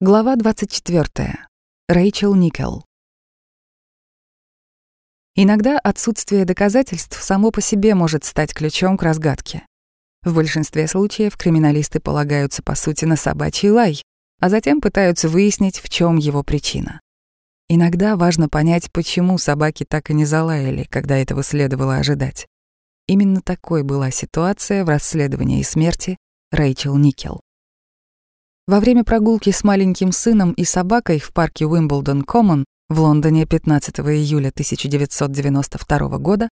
Глава 24. Рэйчел Никел. Иногда отсутствие доказательств само по себе может стать ключом к разгадке. В большинстве случаев криминалисты полагаются по сути на собачий лай, а затем пытаются выяснить, в чем его причина. Иногда важно понять, почему собаки так и не залаяли, когда этого следовало ожидать. Именно такой была ситуация в расследовании смерти Рэйчел Никел. Во время прогулки с маленьким сыном и собакой в парке Уимблдон Коммон в Лондоне 15 июля 1992 года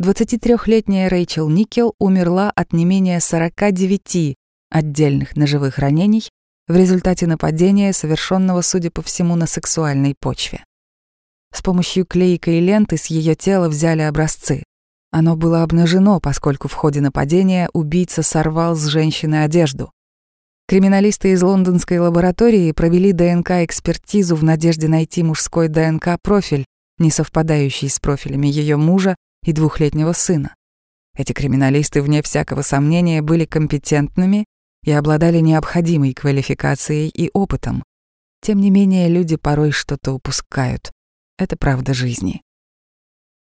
23-летняя Рэйчел Никел умерла от не менее 49 отдельных ножевых ранений в результате нападения, совершенного, судя по всему, на сексуальной почве. С помощью клейкой ленты с ее тела взяли образцы. Оно было обнажено, поскольку в ходе нападения убийца сорвал с женщины одежду. Криминалисты из лондонской лаборатории провели ДНК-экспертизу в надежде найти мужской ДНК-профиль, не совпадающий с профилями ее мужа и двухлетнего сына. Эти криминалисты, вне всякого сомнения, были компетентными и обладали необходимой квалификацией и опытом. Тем не менее, люди порой что-то упускают. Это правда жизни.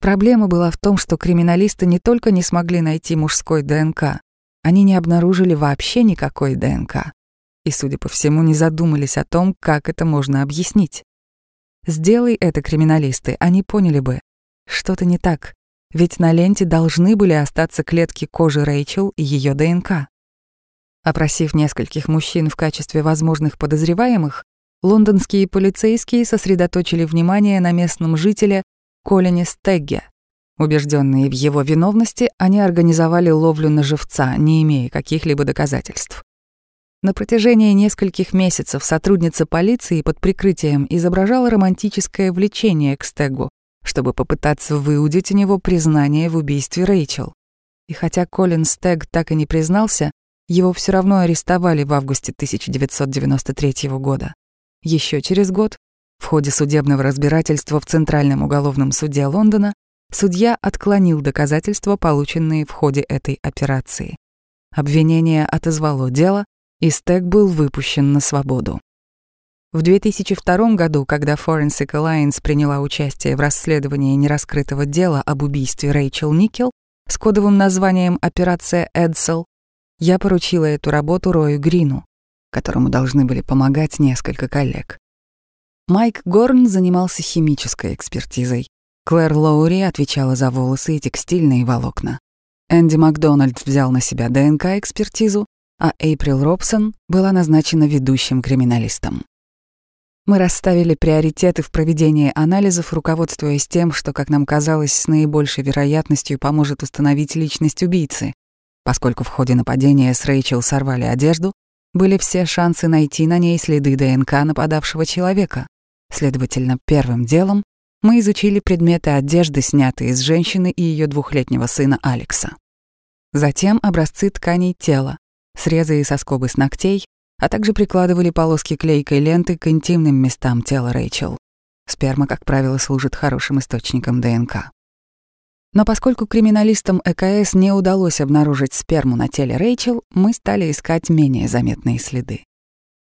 Проблема была в том, что криминалисты не только не смогли найти мужской ДНК, они не обнаружили вообще никакой ДНК и, судя по всему, не задумались о том, как это можно объяснить. Сделай это криминалисты, они поняли бы. Что-то не так, ведь на ленте должны были остаться клетки кожи Рэйчел и ее ДНК. Опросив нескольких мужчин в качестве возможных подозреваемых, лондонские полицейские сосредоточили внимание на местном жителе Колине Стегге, Убежденные в его виновности, они организовали ловлю на живца, не имея каких-либо доказательств. На протяжении нескольких месяцев сотрудница полиции под прикрытием изображала романтическое влечение к Стегу, чтобы попытаться выудить у него признание в убийстве Рэйчел. И хотя Колин Стег так и не признался, его все равно арестовали в августе 1993 года. Еще через год, в ходе судебного разбирательства в Центральном уголовном суде Лондона, судья отклонил доказательства, полученные в ходе этой операции. Обвинение отозвало дело, и Стек был выпущен на свободу. В 2002 году, когда Forensic Alliance приняла участие в расследовании нераскрытого дела об убийстве Рэйчел Никел с кодовым названием «Операция Эдсел», я поручила эту работу Рою Грину, которому должны были помогать несколько коллег. Майк Горн занимался химической экспертизой, Клэр Лоури отвечала за волосы и текстильные волокна. Энди Макдональд взял на себя ДНК-экспертизу, а Эйприл Робсон была назначена ведущим криминалистом. Мы расставили приоритеты в проведении анализов, руководствуясь тем, что, как нам казалось, с наибольшей вероятностью поможет установить личность убийцы. Поскольку в ходе нападения с Рэйчел сорвали одежду, были все шансы найти на ней следы ДНК нападавшего человека. Следовательно, первым делом мы изучили предметы одежды, снятые с женщины и ее двухлетнего сына Алекса. Затем образцы тканей тела, срезы и соскобы с ногтей, а также прикладывали полоски клейкой ленты к интимным местам тела Рэйчел. Сперма, как правило, служит хорошим источником ДНК. Но поскольку криминалистам ЭКС не удалось обнаружить сперму на теле Рэйчел, мы стали искать менее заметные следы.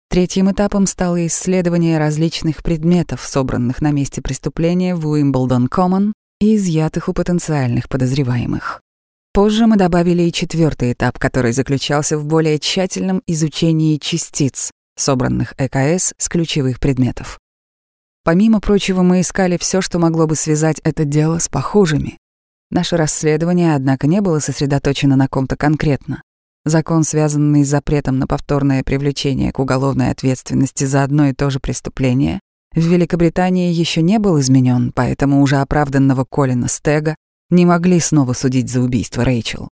Третьим этапом стало исследование различных предметов, собранных на месте преступления в Уимблдон Коммон и изъятых у потенциальных подозреваемых. Позже мы добавили и четвертый этап, который заключался в более тщательном изучении частиц, собранных ЭКС с ключевых предметов. Помимо прочего, мы искали все, что могло бы связать это дело с похожими. Наше расследование, однако, не было сосредоточено на ком-то конкретно. Закон, связанный с запретом на повторное привлечение к уголовной ответственности за одно и то же преступление, в Великобритании еще не был изменен, поэтому уже оправданного Колина Стега не могли снова судить за убийство Рэйчел.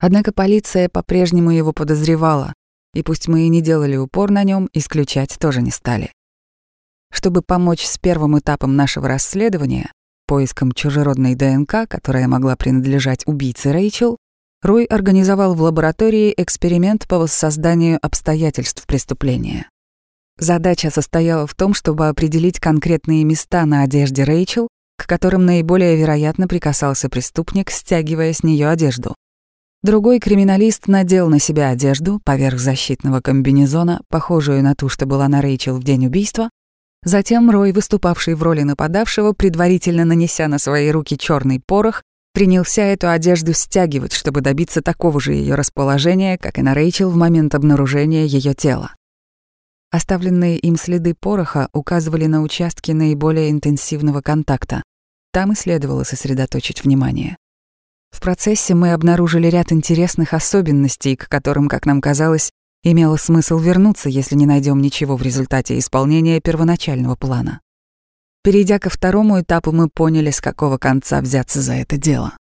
Однако полиция по-прежнему его подозревала, и пусть мы и не делали упор на нем, исключать тоже не стали. Чтобы помочь с первым этапом нашего расследования, поиском чужеродной ДНК, которая могла принадлежать убийце Рэйчел, Рой организовал в лаборатории эксперимент по воссозданию обстоятельств преступления. Задача состояла в том, чтобы определить конкретные места на одежде Рэйчел, к которым наиболее вероятно прикасался преступник, стягивая с нее одежду. Другой криминалист надел на себя одежду поверх защитного комбинезона, похожую на ту, что была на Рэйчел в день убийства. Затем Рой, выступавший в роли нападавшего, предварительно нанеся на свои руки черный порох, принялся эту одежду стягивать, чтобы добиться такого же ее расположения, как и на Рэйчел в момент обнаружения ее тела. Оставленные им следы пороха указывали на участки наиболее интенсивного контакта. Там и следовало сосредоточить внимание. В процессе мы обнаружили ряд интересных особенностей, к которым, как нам казалось, имело смысл вернуться, если не найдем ничего в результате исполнения первоначального плана. Перейдя ко второму этапу, мы поняли, с какого конца взяться за это дело.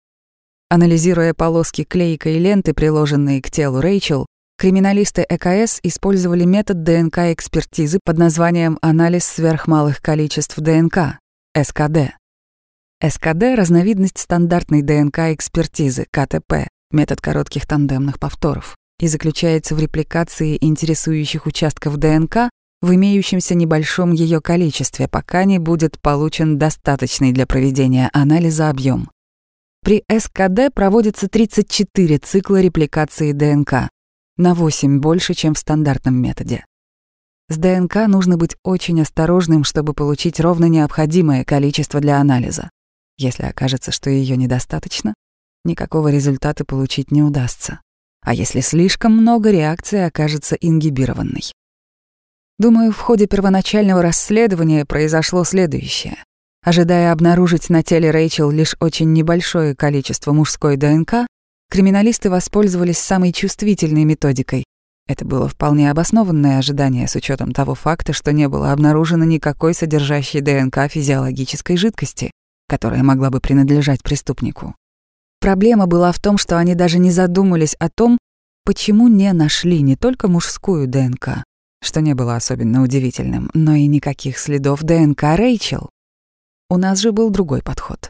Анализируя полоски клейкой ленты, приложенные к телу Рэйчел, криминалисты ЭКС использовали метод ДНК-экспертизы под названием «анализ сверхмалых количеств ДНК» — СКД. СКД — разновидность стандартной ДНК-экспертизы, КТП, метод коротких тандемных повторов, и заключается в репликации интересующих участков ДНК в имеющемся небольшом ее количестве, пока не будет получен достаточный для проведения анализа объем. При СКД проводится 34 цикла репликации ДНК, на 8 больше, чем в стандартном методе. С ДНК нужно быть очень осторожным, чтобы получить ровно необходимое количество для анализа. Если окажется, что ее недостаточно, никакого результата получить не удастся. А если слишком много, реакция окажется ингибированной. Думаю, в ходе первоначального расследования произошло следующее. Ожидая обнаружить на теле Рэйчел лишь очень небольшое количество мужской ДНК, криминалисты воспользовались самой чувствительной методикой. Это было вполне обоснованное ожидание с учетом того факта, что не было обнаружено никакой содержащей ДНК физиологической жидкости которая могла бы принадлежать преступнику. Проблема была в том, что они даже не задумались о том, почему не нашли не только мужскую ДНК, что не было особенно удивительным, но и никаких следов ДНК Рэйчел. У нас же был другой подход.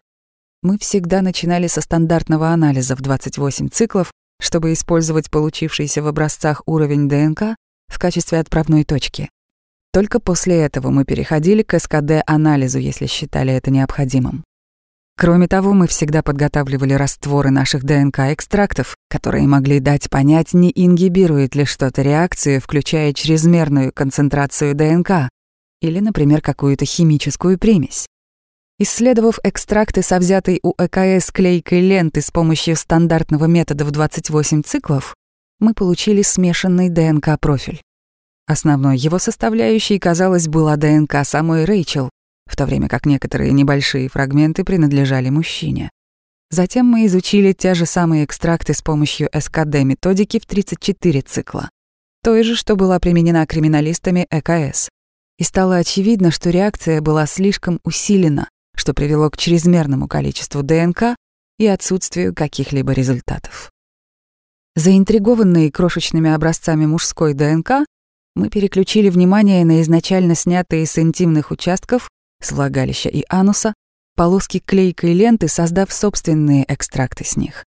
Мы всегда начинали со стандартного анализа в 28 циклов, чтобы использовать получившийся в образцах уровень ДНК в качестве отправной точки. Только после этого мы переходили к СКД-анализу, если считали это необходимым. Кроме того, мы всегда подготавливали растворы наших ДНК-экстрактов, которые могли дать понять, не ингибирует ли что-то реакцию, включая чрезмерную концентрацию ДНК или, например, какую-то химическую примесь. Исследовав экстракты со взятой у ЭКС клейкой ленты с помощью стандартного метода в 28 циклов, мы получили смешанный ДНК-профиль. Основной его составляющей, казалось, была ДНК самой Рэйчел, в то время как некоторые небольшие фрагменты принадлежали мужчине. Затем мы изучили те же самые экстракты с помощью СКД-методики в 34 цикла, той же, что была применена криминалистами ЭКС. И стало очевидно, что реакция была слишком усилена, что привело к чрезмерному количеству ДНК и отсутствию каких-либо результатов. Заинтригованные крошечными образцами мужской ДНК, мы переключили внимание на изначально снятые с интимных участков с влагалища и ануса, полоски клейкой ленты, создав собственные экстракты с них.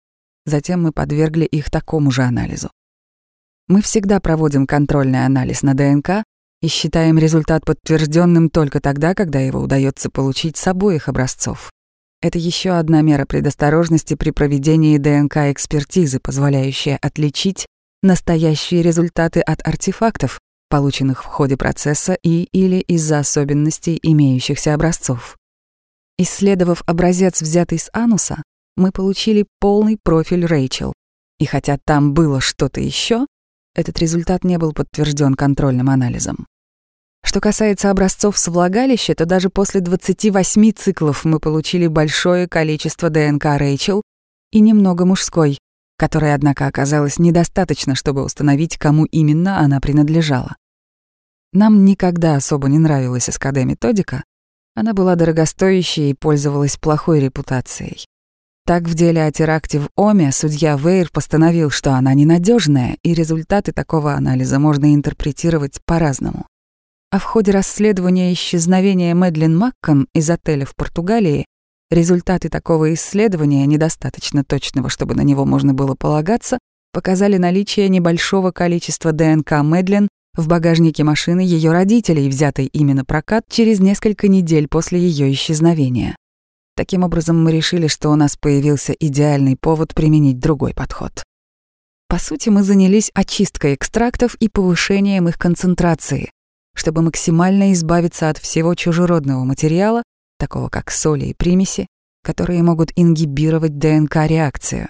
Затем мы подвергли их такому же анализу. Мы всегда проводим контрольный анализ на ДНК и считаем результат подтвержденным только тогда, когда его удается получить с обоих образцов. Это еще одна мера предосторожности при проведении ДНК-экспертизы, позволяющая отличить настоящие результаты от артефактов, полученных в ходе процесса и или из-за особенностей имеющихся образцов. Исследовав образец, взятый с ануса, мы получили полный профиль Рэйчел. И хотя там было что-то еще, этот результат не был подтвержден контрольным анализом. Что касается образцов с влагалища, то даже после 28 циклов мы получили большое количество ДНК Рэйчел и немного мужской, которой, однако, оказалось недостаточно, чтобы установить, кому именно она принадлежала. Нам никогда особо не нравилась СКД-методика, она была дорогостоящей и пользовалась плохой репутацией. Так в деле о теракте в Оме судья Вейр постановил, что она ненадежная, и результаты такого анализа можно интерпретировать по-разному. А в ходе расследования исчезновения Мэдлин Маккон из отеля в Португалии результаты такого исследования, недостаточно точного, чтобы на него можно было полагаться, показали наличие небольшого количества ДНК Мэдлин в багажнике машины ее родителей, взятой именно прокат через несколько недель после ее исчезновения. Таким образом, мы решили, что у нас появился идеальный повод применить другой подход. По сути, мы занялись очисткой экстрактов и повышением их концентрации, чтобы максимально избавиться от всего чужеродного материала, такого как соли и примеси, которые могут ингибировать ДНК-реакцию,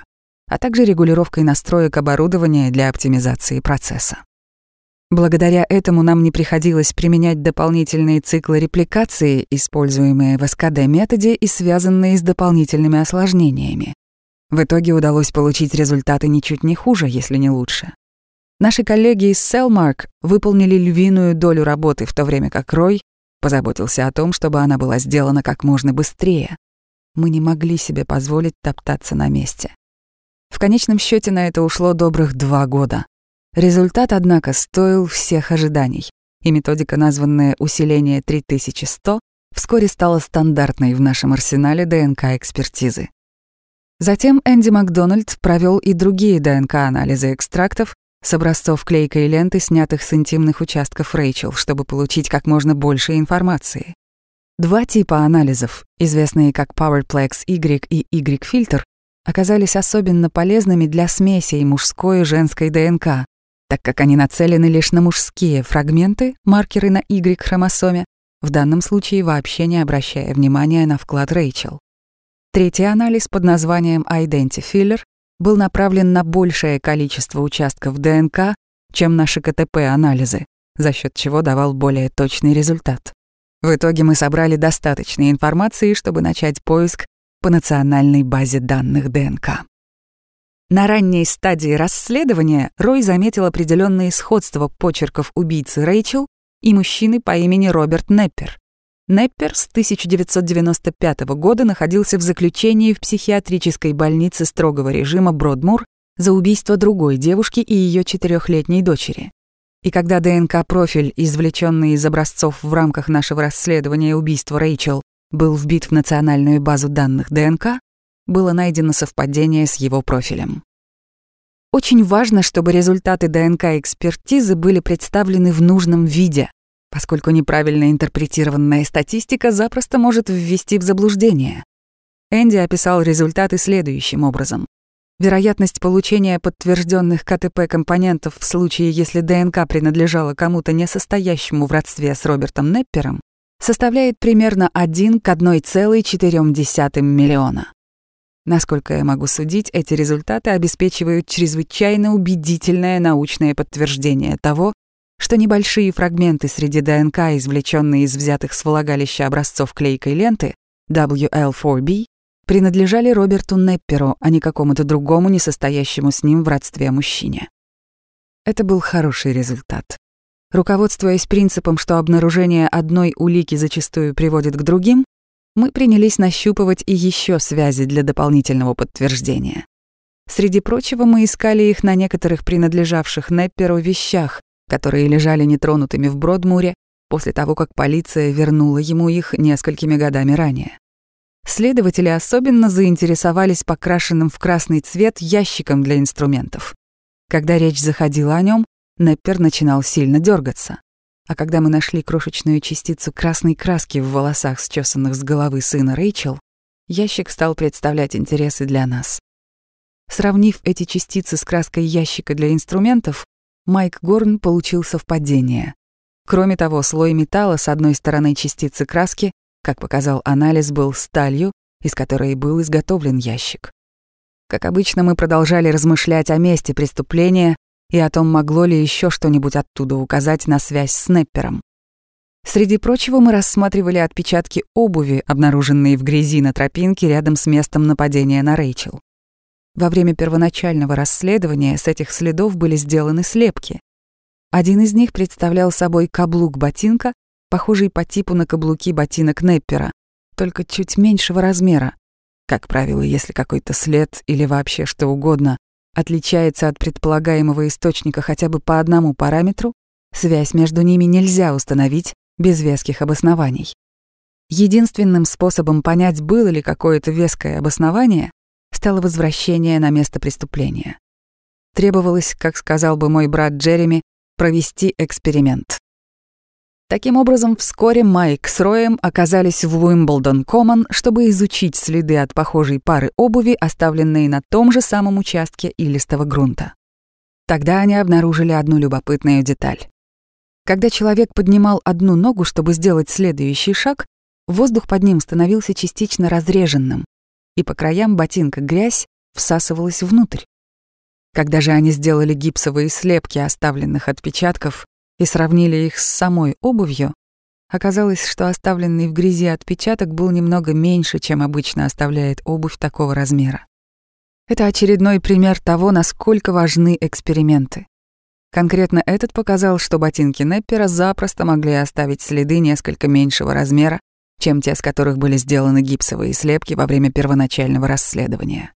а также регулировкой настроек оборудования для оптимизации процесса. Благодаря этому нам не приходилось применять дополнительные циклы репликации, используемые в СКД-методе и связанные с дополнительными осложнениями. В итоге удалось получить результаты ничуть не хуже, если не лучше. Наши коллеги из Cellmark выполнили львиную долю работы, в то время как Рой позаботился о том, чтобы она была сделана как можно быстрее. Мы не могли себе позволить топтаться на месте. В конечном счете на это ушло добрых два года. Результат, однако, стоил всех ожиданий, и методика, названная «усиление 3100», вскоре стала стандартной в нашем арсенале ДНК-экспертизы. Затем Энди Макдональд провел и другие ДНК-анализы экстрактов с образцов клейкой ленты, снятых с интимных участков Рэйчел, чтобы получить как можно больше информации. Два типа анализов, известные как PowerPlex Y и Y-фильтр, оказались особенно полезными для смесей мужской и женской ДНК, так как они нацелены лишь на мужские фрагменты, маркеры на Y-хромосоме, в данном случае вообще не обращая внимания на вклад Рэйчел. Третий анализ под названием Identifiller был направлен на большее количество участков ДНК, чем наши КТП-анализы, за счет чего давал более точный результат. В итоге мы собрали достаточно информации, чтобы начать поиск по национальной базе данных ДНК. На ранней стадии расследования Рой заметил определенные сходства почерков убийцы Рэйчел и мужчины по имени Роберт Неппер. Неппер с 1995 года находился в заключении в психиатрической больнице строгого режима Бродмур за убийство другой девушки и ее четырехлетней дочери. И когда ДНК-профиль, извлеченный из образцов в рамках нашего расследования убийства Рэйчел, был вбит в национальную базу данных ДНК, было найдено совпадение с его профилем. Очень важно, чтобы результаты ДНК-экспертизы были представлены в нужном виде, поскольку неправильно интерпретированная статистика запросто может ввести в заблуждение. Энди описал результаты следующим образом. Вероятность получения подтвержденных КТП-компонентов в случае, если ДНК принадлежала кому-то не состоящему в родстве с Робертом Неппером, составляет примерно 1 к 1,4 миллиона. Насколько я могу судить, эти результаты обеспечивают чрезвычайно убедительное научное подтверждение того, что небольшие фрагменты среди ДНК, извлеченные из взятых с влагалища образцов клейкой ленты WL4B, принадлежали Роберту Непперу, а не какому-то другому несостоящему с ним в родстве мужчине. Это был хороший результат. Руководствуясь принципом, что обнаружение одной улики зачастую приводит к другим, мы принялись нащупывать и еще связи для дополнительного подтверждения. Среди прочего, мы искали их на некоторых принадлежавших Непперу вещах, которые лежали нетронутыми в Бродмуре после того, как полиция вернула ему их несколькими годами ранее. Следователи особенно заинтересовались покрашенным в красный цвет ящиком для инструментов. Когда речь заходила о нем, Неппер начинал сильно дергаться. А когда мы нашли крошечную частицу красной краски в волосах, счесанных с головы сына Рэйчел, ящик стал представлять интересы для нас. Сравнив эти частицы с краской ящика для инструментов, Майк Горн получил совпадение. Кроме того, слой металла с одной стороны частицы краски, как показал анализ, был сталью, из которой был изготовлен ящик. Как обычно, мы продолжали размышлять о месте преступления и о том, могло ли еще что-нибудь оттуда указать на связь с Неппером. Среди прочего мы рассматривали отпечатки обуви, обнаруженные в грязи на тропинке рядом с местом нападения на Рэйчел. Во время первоначального расследования с этих следов были сделаны слепки. Один из них представлял собой каблук ботинка, похожий по типу на каблуки ботинок Неппера, только чуть меньшего размера. Как правило, если какой-то след или вообще что угодно отличается от предполагаемого источника хотя бы по одному параметру, связь между ними нельзя установить без веских обоснований. Единственным способом понять, было ли какое-то веское обоснование, стало возвращение на место преступления. Требовалось, как сказал бы мой брат Джереми, провести эксперимент. Таким образом, вскоре Майк с Роем оказались в Уимблдон-Коммон, чтобы изучить следы от похожей пары обуви, оставленные на том же самом участке илистого грунта. Тогда они обнаружили одну любопытную деталь. Когда человек поднимал одну ногу, чтобы сделать следующий шаг, воздух под ним становился частично разреженным, и по краям ботинка грязь всасывалась внутрь. Когда же они сделали гипсовые слепки оставленных отпечатков и сравнили их с самой обувью, оказалось, что оставленный в грязи отпечаток был немного меньше, чем обычно оставляет обувь такого размера. Это очередной пример того, насколько важны эксперименты. Конкретно этот показал, что ботинки Неппера запросто могли оставить следы несколько меньшего размера, чем те, с которых были сделаны гипсовые слепки во время первоначального расследования.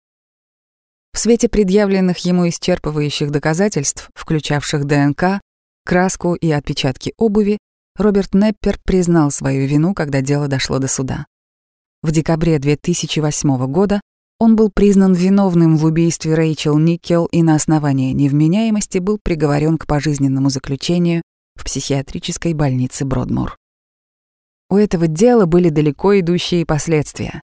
В свете предъявленных ему исчерпывающих доказательств, включавших ДНК, краску и отпечатки обуви, Роберт Неппер признал свою вину, когда дело дошло до суда. В декабре 2008 года он был признан виновным в убийстве Рэйчел Никел и на основании невменяемости был приговорен к пожизненному заключению в психиатрической больнице Бродмур. У этого дела были далеко идущие последствия.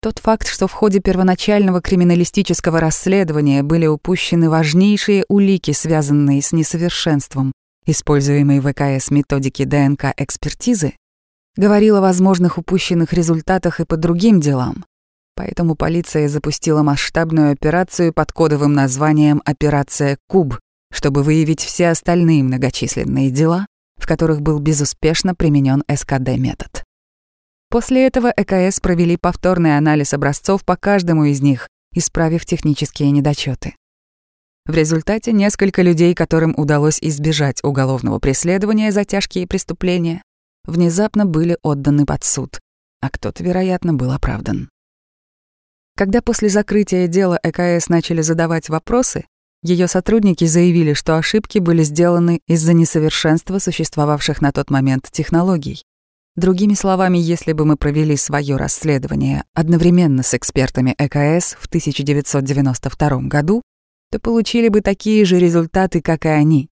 Тот факт, что в ходе первоначального криминалистического расследования были упущены важнейшие улики, связанные с несовершенством, используемой в ВКС методики ДНК-экспертизы, говорил о возможных упущенных результатах и по другим делам, Поэтому полиция запустила масштабную операцию под кодовым названием «Операция Куб», чтобы выявить все остальные многочисленные дела, в которых был безуспешно применен СКД-метод. После этого ЭКС провели повторный анализ образцов по каждому из них, исправив технические недочеты. В результате несколько людей, которым удалось избежать уголовного преследования за тяжкие преступления, внезапно были отданы под суд, а кто-то, вероятно, был оправдан. Когда после закрытия дела ЭКС начали задавать вопросы, ее сотрудники заявили, что ошибки были сделаны из-за несовершенства существовавших на тот момент технологий. Другими словами, если бы мы провели свое расследование одновременно с экспертами ЭКС в 1992 году, то получили бы такие же результаты, как и они.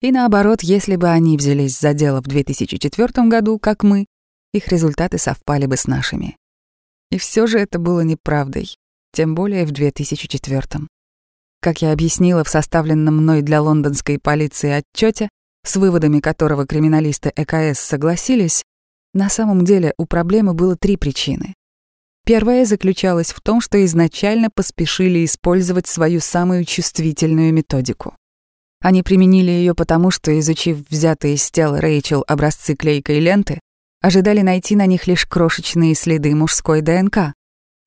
И наоборот, если бы они взялись за дело в 2004 году, как мы, их результаты совпали бы с нашими. И все же это было неправдой, тем более в 2004 -м. Как я объяснила в составленном мной для лондонской полиции отчете, с выводами которого криминалисты ЭКС согласились, на самом деле у проблемы было три причины. Первая заключалась в том, что изначально поспешили использовать свою самую чувствительную методику. Они применили ее потому, что, изучив взятые из тела Рэйчел образцы клейкой ленты, ожидали найти на них лишь крошечные следы мужской ДНК.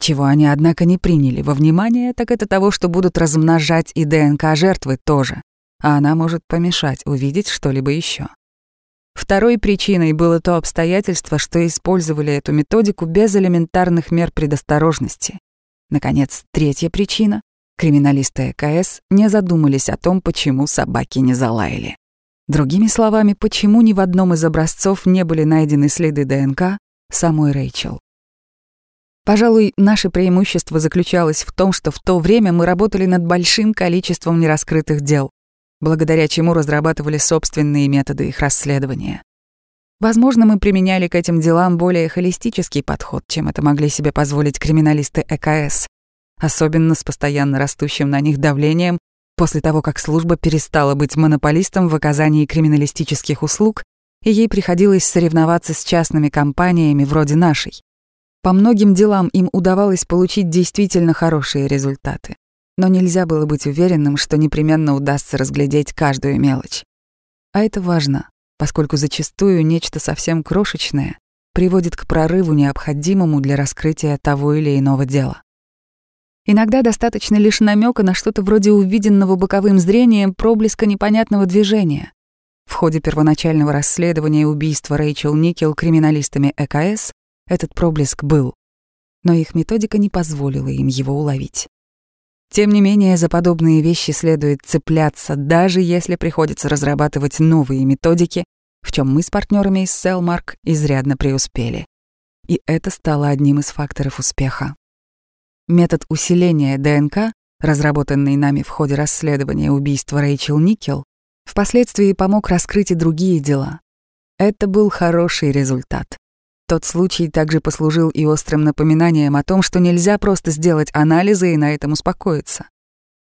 Чего они, однако, не приняли во внимание, так это того, что будут размножать и ДНК жертвы тоже, а она может помешать увидеть что-либо еще. Второй причиной было то обстоятельство, что использовали эту методику без элементарных мер предосторожности. Наконец, третья причина — криминалисты ЭКС не задумались о том, почему собаки не залаяли. Другими словами, почему ни в одном из образцов не были найдены следы ДНК самой Рэйчел. Пожалуй, наше преимущество заключалось в том, что в то время мы работали над большим количеством нераскрытых дел, благодаря чему разрабатывали собственные методы их расследования. Возможно, мы применяли к этим делам более холистический подход, чем это могли себе позволить криминалисты ЭКС, особенно с постоянно растущим на них давлением после того, как служба перестала быть монополистом в оказании криминалистических услуг, и ей приходилось соревноваться с частными компаниями вроде нашей. По многим делам им удавалось получить действительно хорошие результаты, но нельзя было быть уверенным, что непременно удастся разглядеть каждую мелочь. А это важно, поскольку зачастую нечто совсем крошечное приводит к прорыву, необходимому для раскрытия того или иного дела. Иногда достаточно лишь намека на что-то вроде увиденного боковым зрением проблеска непонятного движения. В ходе первоначального расследования убийства Рэйчел Никел криминалистами ЭКС этот проблеск был, но их методика не позволила им его уловить. Тем не менее, за подобные вещи следует цепляться, даже если приходится разрабатывать новые методики, в чем мы с партнерами из Cellmark изрядно преуспели. И это стало одним из факторов успеха. Метод усиления ДНК, разработанный нами в ходе расследования убийства Рэйчел Никел, впоследствии помог раскрыть и другие дела. Это был хороший результат. Тот случай также послужил и острым напоминанием о том, что нельзя просто сделать анализы и на этом успокоиться.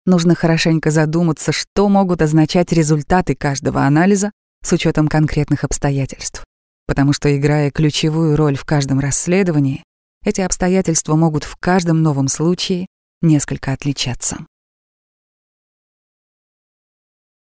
Нужно хорошенько задуматься, что могут означать результаты каждого анализа с учетом конкретных обстоятельств. Потому что, играя ключевую роль в каждом расследовании, эти обстоятельства могут в каждом новом случае несколько отличаться.